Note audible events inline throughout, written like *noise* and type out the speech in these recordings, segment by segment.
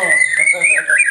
Tchau. *laughs*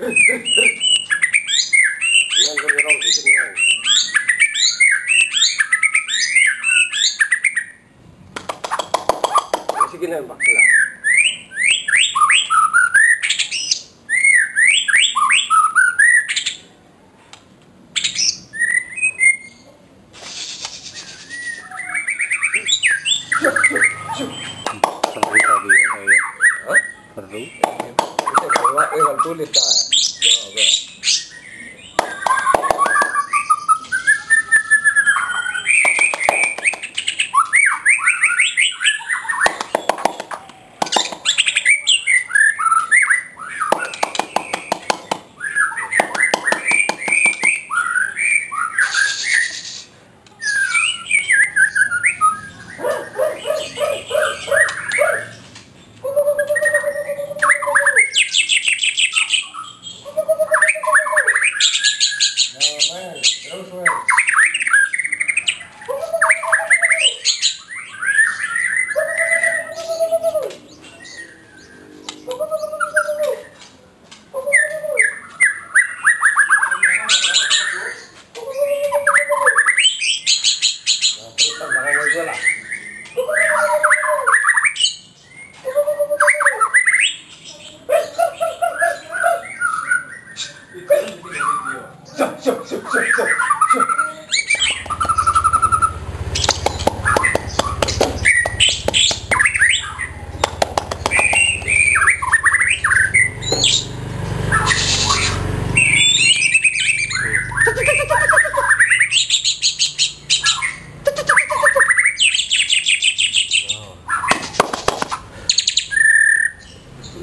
Nang kira di seneng. Masih gini Pak Sela. Perlu tadi ya, oh ya. Perlu. Bawa eh kan tulis.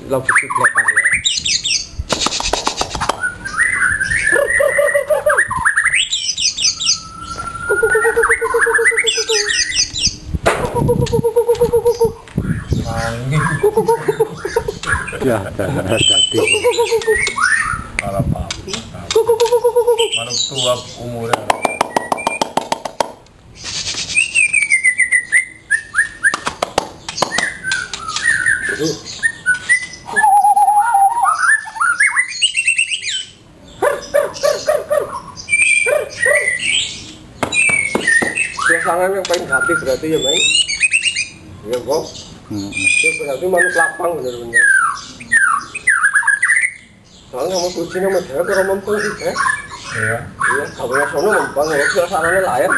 Lagu di belakangnya. Ya, tadi. Para Pak. Manuk tua umurnya. Pasangan yang paling hati berarti ya, Mai. Iya, kok. Hmm. Itu berarti manuk lapang bener-bener. Soalnya sama kucing sama dia kurang mempeng sih, eh. Iya. Iya, kabarnya sono mempeng, ya suasananya lain.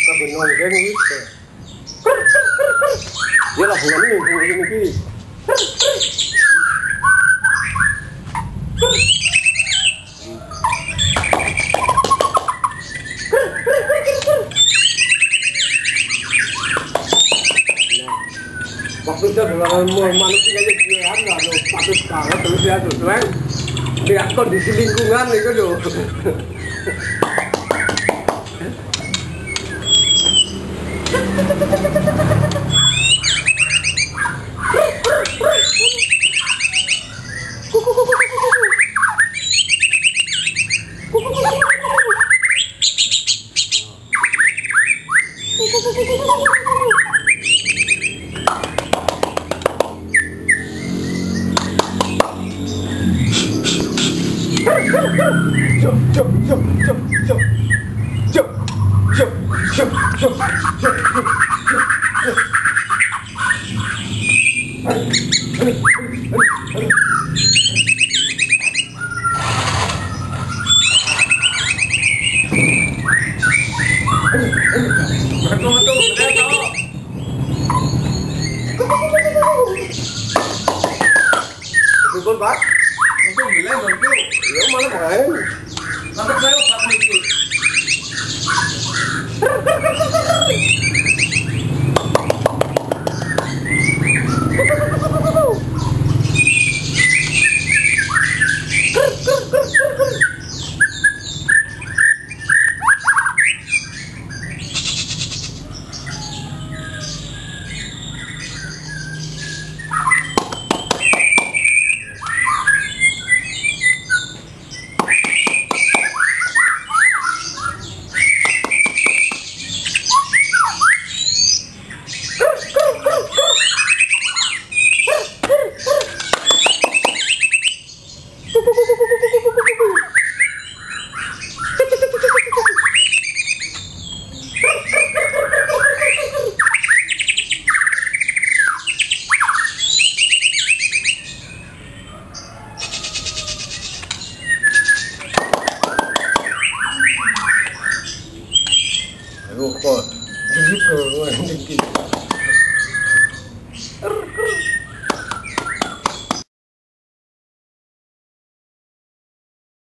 Kebenar kan gitu. Dia lah ini, ini, ini. Itu dengan manusia aja dia nggak lo patut banget terus ya tuh tuh lihat kondisi lingkungan itu loh *laughs* Betul pak? Itu bilang bantu. Ya malah main. Nanti saya หลวงพ่อยึดก็ว่าได้กิน